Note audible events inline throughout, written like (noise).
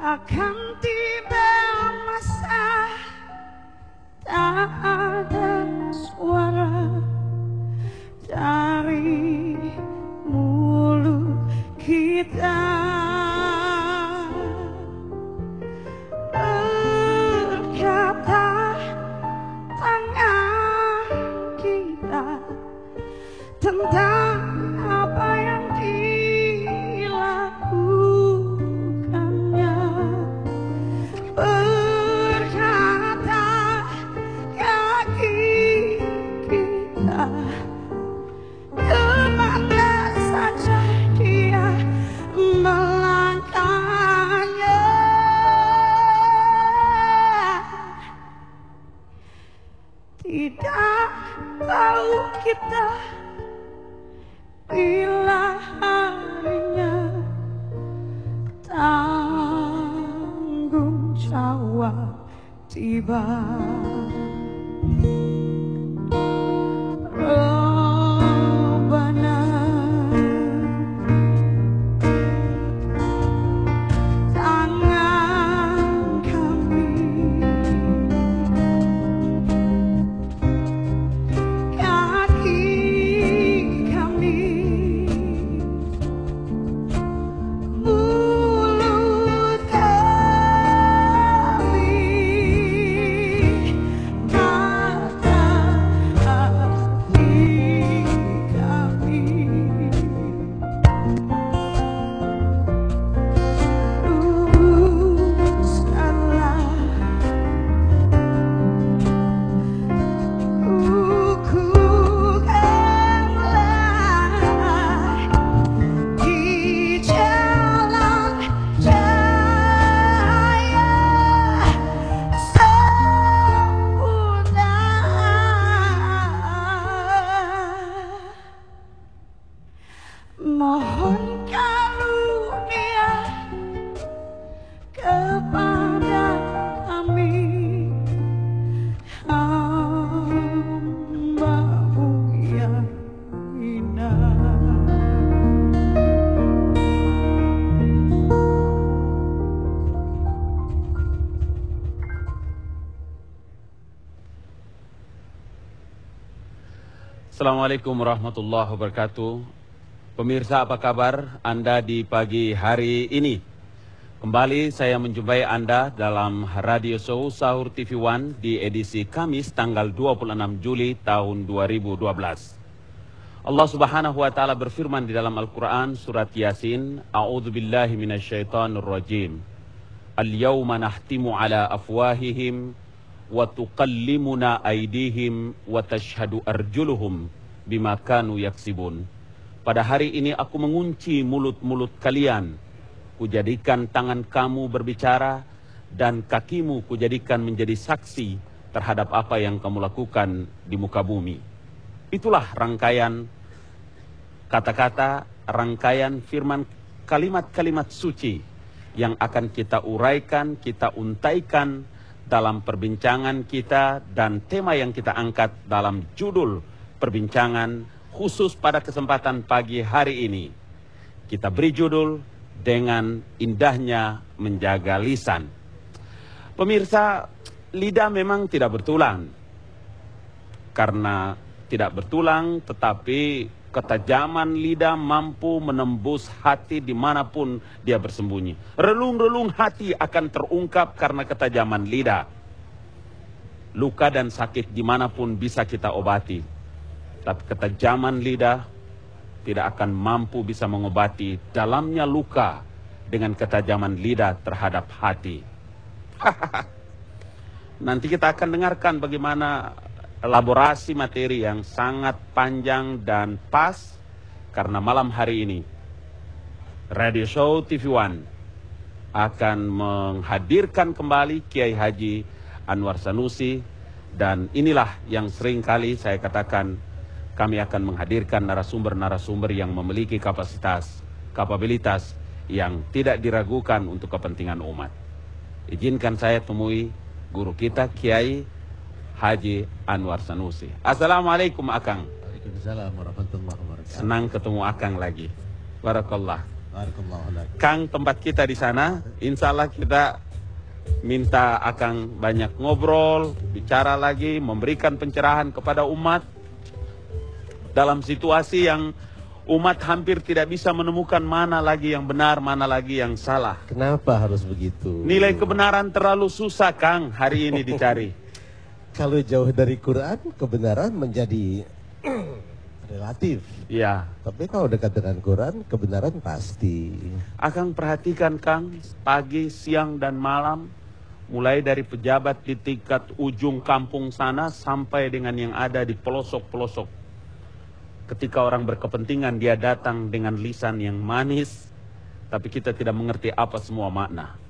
I can't even tiba. Assalamualaikum warahmatullahi wabarakatuh. Pemirsa apa kabar Anda di pagi hari ini? Kembali saya menjumpai Anda dalam radio show Sahur TV One di edisi Kamis tanggal 26 Juli tahun 2012. Allah Subhanahu wa taala berfirman di dalam Al-Qur'an surat Yasin, A'udzu billahi minasyaitonir rajim. Al-yawma nahtimu ala afwahihim wa tukallimuna aydihim wa tashhadu arjuluhum bima kanu. Pada hari ini aku mengunci mulut-mulut kalian. Kujadikan tangan kamu berbicara dan kakimu kujadikan menjadi saksi terhadap apa yang kamu lakukan di muka bumi. Itulah rangkaian kata-kata, rangkaian firman kalimat-kalimat suci yang akan kita uraikan, kita untaikan dalam perbincangan kita dan tema yang kita angkat dalam judul perbincangan khusus pada kesempatan pagi hari ini. Kita beri judul dengan indahnya menjaga lisan. Pemirsa, lidah memang tidak bertulang. Karena tidak bertulang tetapi ketajaman lidah mampu menembus hati di mana pun dia bersembunyi. Relung-relung hati akan terungkap karena ketajaman lidah. Luka dan sakit di mana pun bisa kita obati. Tapi ketajaman lidah tidak akan mampu bisa mengobati dalamnya luka dengan ketajaman lidah terhadap hati. (laughs) Nanti kita akan dengarkan bagaimana elaborasi materi yang sangat panjang dan pas karena malam hari ini Radio Show TV One akan menghadirkan kembali Kiai Haji Anwar Sanusi dan inilah yang sering kali saya katakan kami akan menghadirkan narasumber-narasumber yang memiliki kapasitas, kapabilitas yang tidak diragukan untuk kepentingan umat. Izinkan saya temui guru kita Kiai Haji Anwar Sanusi. Assalamualaikum Akang. Waalaikumsalam warahmatullahi wabarakatuh. Senang ketemu Akang lagi. Barakallah. Barakallahu lak. Kang tempat kita di sana, insya Allah kita minta Akang banyak ngobrol, bicara lagi, memberikan pencerahan kepada umat dalam situasi yang umat hampir tidak bisa menemukan mana lagi yang benar, mana lagi yang salah. Kenapa harus begitu? Nilai kebenaran terlalu susah, Kang, hari ini dicari. (laughs) Kalau jauh dari Quran, kebenaran menjadi (clears throat) relatif. Ya, Tapi kalau dekat dengan Quran, kebenaran pasti. Akang perhatikan, Kang, pagi, siang, dan malam, mulai dari pejabat di tingkat ujung kampung sana sampai dengan yang ada di pelosok-pelosok. Ketika orang berkepentingan, dia datang dengan lisan yang manis, tapi kita tidak mengerti apa semua makna.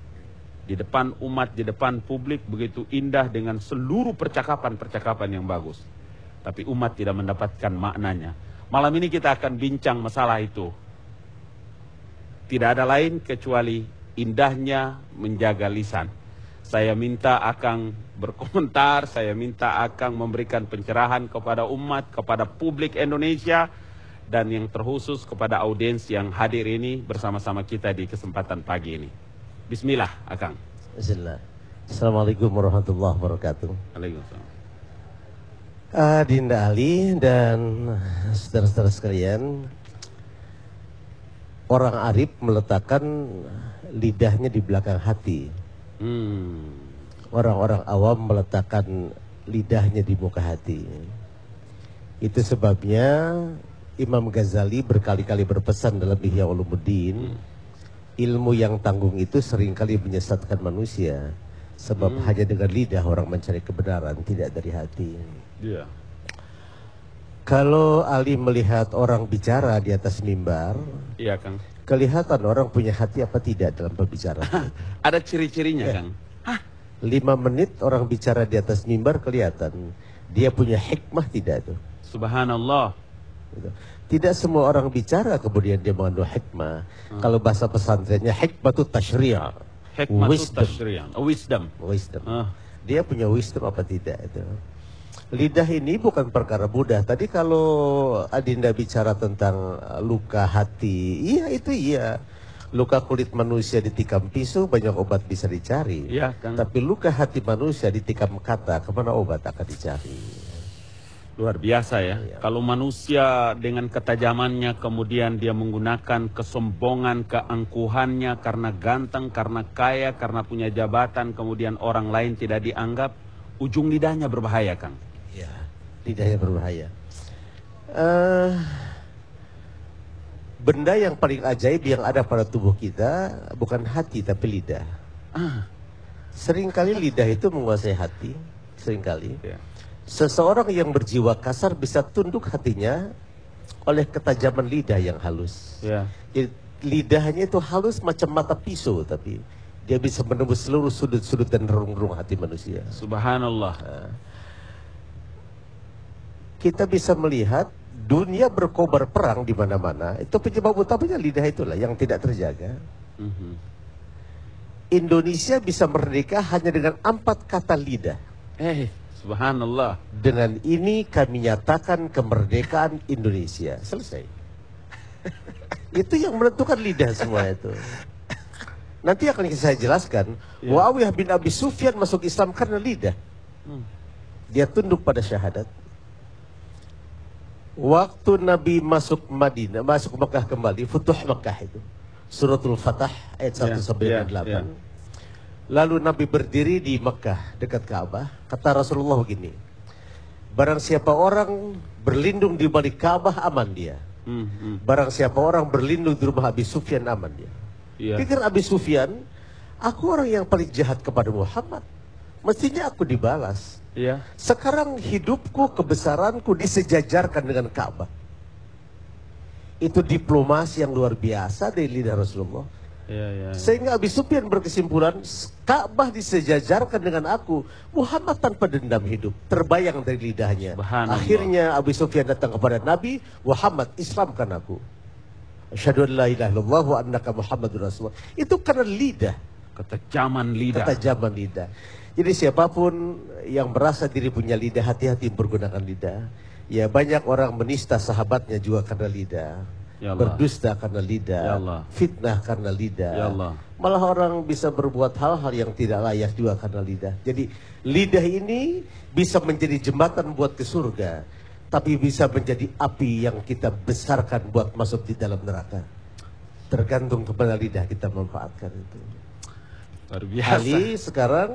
Di depan umat, di depan publik begitu indah dengan seluruh percakapan-percakapan yang bagus. Tapi umat tidak mendapatkan maknanya. Malam ini kita akan bincang masalah itu. Tidak ada lain kecuali indahnya menjaga lisan. Saya minta Akang berkomentar, saya minta Akang memberikan pencerahan kepada umat, kepada publik Indonesia, dan yang terkhusus kepada audiens yang hadir ini bersama-sama kita di kesempatan pagi ini. Bismillah, Akang. Bismillah. Assalamualaikum warahmatullahi wabarakatuh. Waalaikumsalam. Ah, Dinda Ali dan saudara-saudara sekalian, orang Arif meletakkan lidahnya di belakang hati. Hmm. Orang-orang awam meletakkan lidahnya di muka hati. Itu sebabnya Imam Ghazali berkali-kali berpesan dalam Ihya Ulumuddin, ilmu yang tanggung itu sering kali menyesatkan manusia. Sebab hanya dengan lidah orang mencari kebenaran, tidak dari hati. Iya. Kalau Ali melihat orang bicara di atas mimbar, Iya, Kang. kelihatan orang punya hati apa tidak dalam pembicaraan. (laughs) Ada ciri-cirinya, Kang. Lima menit orang bicara di atas mimbar kelihatan dia punya hikmah tidak itu. Subhanallah. Gitu. Tidak semua orang bicara kemudian dia mengandung hikmah. Kalau bahasa pesantrennya hikmah itu tashri'. Hikmah itu. Oh, wisdom. Wisdom. Ah. Dia punya wisdom apa tidak itu. Lidah ini bukan perkara mudah. Tadi kalau Adinda bicara tentang uh, luka hati, iya itu iya. Luka kulit manusia ditikam pisau banyak obat bisa dicari. Iya, Kang. Tapi luka hati manusia ditikam kata, ke mana obat akan dicari? Luar biasa ya. Iya. Kalau manusia dengan ketajamannya kemudian dia menggunakan kesombongan, keangkuhannya karena ganteng, karena kaya, karena punya jabatan, kemudian orang lain tidak dianggap, ujung lidahnya berbahaya, Kang. Ya, lidahnya berbahaya. Eh, benda yang paling ajaib yang ada pada tubuh kita bukan hati tapi lidah. Ah, Seringkali lidah itu menguasai hati, sering kali. ya. Seseorang yang berjiwa kasar bisa tunduk hatinya oleh ketajaman lidah yang halus. Ya. Jadi lidahnya itu halus macam mata pisau tapi dia bisa menembus seluruh sudut-sudut dan relung-relung hati manusia. Subhanallah. Kita bisa melihat dunia berkobar perang di mana-mana. Itu penyebab utamanya lidah itulah yang tidak terjaga. Mhm. Indonesia bisa merdeka hanya dengan empat kata lidah. Eh, subhanallah. Dengan ini kami nyatakan kemerdekaan Indonesia. Selesai. (laughs) itu yang menentukan lidah semua itu. Nanti akan saya jelaskan. Ya. Muawiyah bin Abi Sufyan masuk Islam karena lidah. Hmm. Dia tunduk pada syahadat. Waktu Nabi masuk Madinah, masuk Mekah kembali, Futuh Mekah itu. Suratul Fatah ayat 1 Ya, sampai ya, 8. Lalu Nabi berdiri di Mekah dekat Ka'bah. Kata Rasulullah begini. Barang siapa orang berlindung di balik Ka'bah aman dia. Hmm, hmm. Barang siapa orang berlindung di rumah Abi Sufyan aman dia. Iya. Pikir Abi Sufyan, aku orang yang paling jahat kepada Muhammad. Mestinya aku dibalas. Iya. Sekarang hidupku, kebesaranku disejajarkan dengan Ka'bah. Itu diplomasi yang luar biasa dari lidah Rasulullah. Iya. Sehingga Abi Sufyan berkesimpulan, Ka'bah disejajarkan dengan aku. Muhammad tanpa dendam hidup. Terbayang dari lidahnya. Akhirnya Abi Sufyan datang kepada Nabi, Muhammad Islamkan aku. Asyhadu an la ilaha illallah wa annaka Muhammadur Rasulullah. Itu karena lidah, Ketajaman lidah. ketajaman lidah. Jadi siapa pun yang merasa diri punya lidah, hati-hati menggunakan lidah. Ya banyak orang menista sahabatnya juga karena lidah. Ya Allah. Berdusta karena lidah. Ya Allah. Fitnah karena lidah. Ya Allah. Malah orang bisa berbuat hal-hal yang tidak layak juga karena lidah. Jadi lidah ini bisa menjadi jembatan buat ke surga. Tapi bisa menjadi api yang kita besarkan buat masuk di dalam neraka. Tergantung kepada lidah kita manfaatkan itu. Luar biasa. Ali sekarang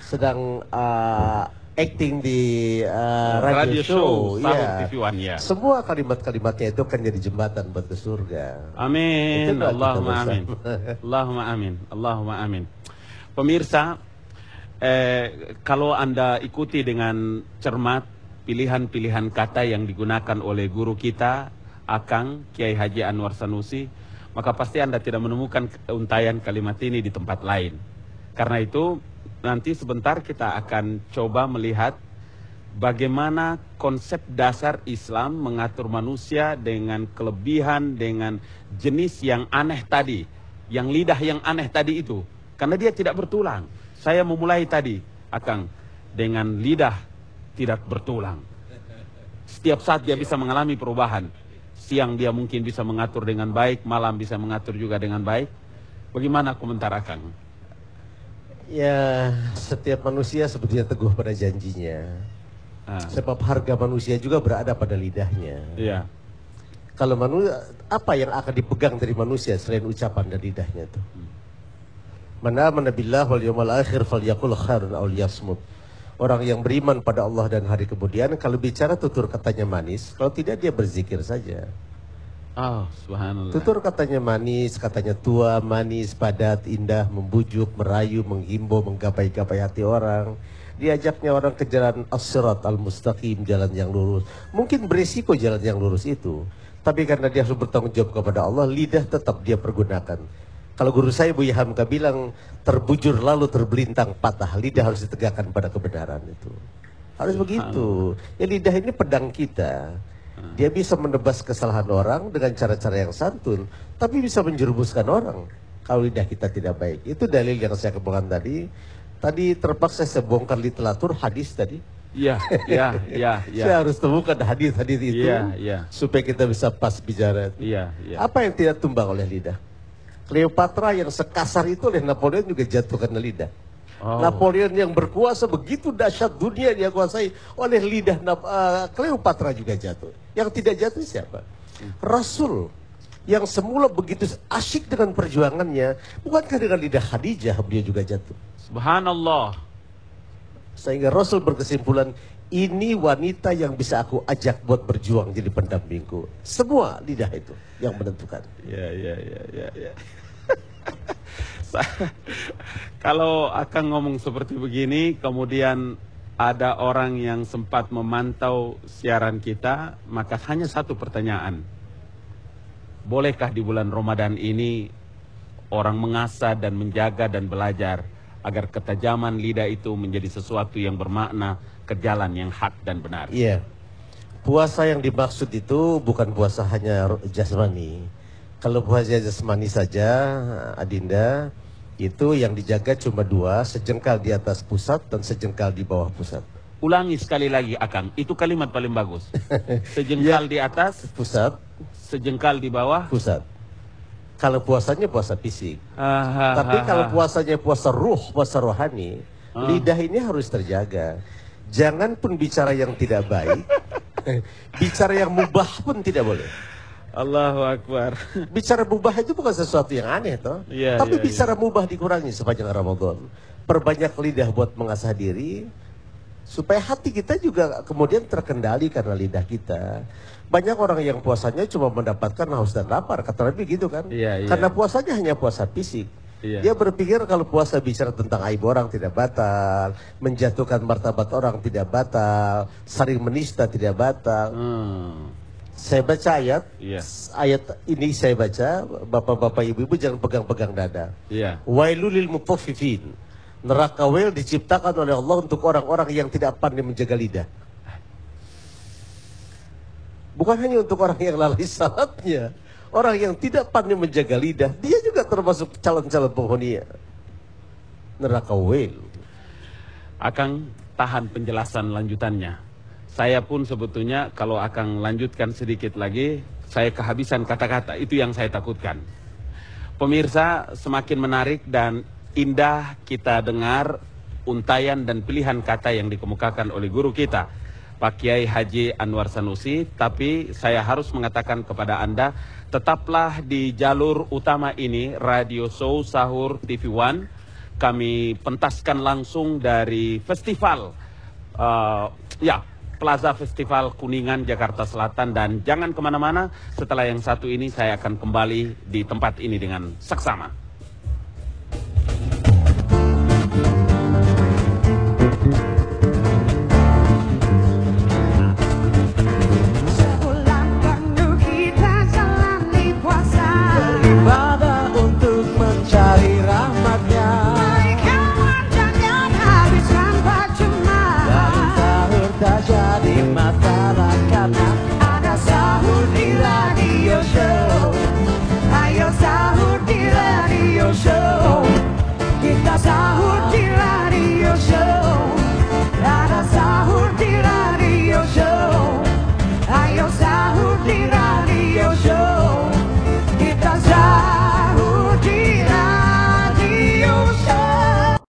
sedang uh, acting di uh, radio, Radio show, show, ya. TV One, ya. Semua kalimat-kalimatnya itu kan jadi jembatan buat ke surga. Amin. Allahumma amin. (laughs) Allahumma amin. Allahumma amin. Pemirsa, eh, kalau Anda ikuti dengan cermat pilihan-pilihan kata yang digunakan oleh guru kita, Akang Kiai Haji Anwar Sanusi, maka pasti Anda tidak menemukan untayan kalimat ini di tempat lain. Karena itu, nanti sebentar kita akan coba melihat bagaimana konsep dasar Islam mengatur manusia dengan kelebihan, dengan jenis yang aneh tadi, yang lidah yang aneh tadi itu. Karena dia tidak bertulang. Saya memulai tadi, Akang, dengan lidah tidak bertulang. Setiap saat dia bisa mengalami perubahan. Siang dia mungkin bisa mengatur dengan baik, malam bisa mengatur juga dengan baik. Bagaimana komentar Akang? Ya, setiap manusia sebetulnya teguh pada janjinya. Ah, Sebab harga manusia juga berada pada lidahnya. iya. Kalau manusia, apa yang akan dipegang dari manusia selain ucapan dan lidahnya itu? Mana amana billah wal yawmal akhir falyakul khairun aw liyasmut. Orang yang beriman pada Allah dan hari kemudian kalau bicara tutur katanya manis, kalau tidak dia berzikir saja. Oh, subhanallah. Tutur katanya manis, katanya tua, manis, padat, indah, membujuk, merayu, menghimbau, menggapai-gapai hati orang. Diajaknya orang ke jalan as-sirat al-mustaqim, jalan yang lurus. Mungkin berisiko jalan yang lurus itu. Tapi karena dia harus bertanggung jawab kepada Allah, lidah tetap dia pergunakan. Kalau guru saya Buya Hamka bilang, terbujur lalu terbelintang patah. Lidah harus ditegakkan pada kebenaran itu. Harus begitu. Ya lidah ini pedang kita. Dia bisa menebas kesalahan orang dengan cara-cara yang santun, tapi bisa menjerumuskan orang kalau lidah kita tidak baik. Itu dalil yang saya kemukakan tadi. Tadi terpaksa saya bongkar literatur hadis tadi. Iya, iya, (laughs) iya, iya. Saya harus temukan hadis-hadis itu Iya, iya. supaya kita bisa pas bicara. Iya, iya. Apa yang tidak tumbang oleh lidah? Cleopatra yang sekasar itu oleh Napoleon juga jatuh karena lidah. Oh. Napoleon yang berkuasa begitu dahsyat dunia dia kuasai oleh lidah Nap- eh, Cleopatra juga jatuh. Yang tidak jatuh siapa? Rasul yang semula begitu asyik dengan perjuangannya, bukankah dengan lidah Khadijah beliau juga jatuh? Subhanallah. Sehingga Rasul berkesimpulan, ini wanita yang bisa aku ajak buat berjuang jadi pendampingku. Semua lidah itu yang menentukan. Ya, ya, ya, ya, ya. (laughs) (laughs) Kalau akan ngomong seperti begini, kemudian ada orang yang sempat memantau siaran kita, maka hanya satu pertanyaan. Bolehkah di bulan Ramadan ini orang mengasah dan menjaga dan belajar agar ketajaman lidah itu menjadi sesuatu yang bermakna ke jalan yang hak dan benar? Iya. Puasa yang dimaksud itu bukan puasa hanya jasmani. Kalau puasa jasmani saja, Adinda, itu yang dijaga cuma dua, sejengkal di atas pusat dan sejengkal di bawah pusat. Ulangi sekali lagi, Akang. Itu kalimat paling bagus. (laughs) Sejengkal di atas, Pusat, sejengkal di bawah. pusat. Kalau puasanya puasa fisik. Ah, ah, Tapi ah, kalau puasanya puasa ruh, puasa rohani, Ah. lidah ini harus terjaga. Jangan pun bicara yang tidak baik, (laughs) bicara yang mubah pun tidak boleh. Allahu Akbar. (laughs) Bicara mubah itu bukan sesuatu yang aneh toh. Iya, Tapi iya, bicara mubah dikurangi sepanjang Ramadan. Perbanyak lidah buat mengasah diri supaya hati kita juga kemudian terkendali karena lidah kita. Banyak orang yang puasanya cuma mendapatkan haus dan lapar, kata Nabi gitu kan. Iya, iya. Karena puasanya hanya puasa fisik. Iya. Dia berpikir kalau puasa bicara tentang aib orang tidak batal, menjatuhkan martabat orang tidak batal, saling menista tidak batal. Hmm. Saya baca ayat, Iya. ayat ini saya baca, bapak-bapak ibu-ibu jangan pegang-pegang dada. Iya. Wailul lil mutaffifin. Neraka wail diciptakan oleh Allah untuk orang-orang yang tidak pandai menjaga lidah. Bukan hanya untuk orang yang lalai salatnya. orang yang tidak pandai menjaga lidah, dia juga termasuk calon-calon penghuni neraka wel. Akang tahan penjelasan lanjutannya. Saya pun sebetulnya kalau akan lanjutkan sedikit lagi, saya kehabisan kata-kata. Itu yang saya takutkan. Pemirsa, semakin menarik dan indah kita dengar untayan dan pilihan kata yang dikemukakan oleh guru kita, Pak Kiai Haji Anwar Sanusi. Tapi saya harus mengatakan kepada Anda, tetaplah di jalur utama ini, Radio Show Sahur TV One kami pentaskan langsung dari festival uh, ya Plaza Festival Kuningan Jakarta Selatan dan jangan ke mana-mana setelah yang satu ini saya akan kembali di tempat ini dengan seksama.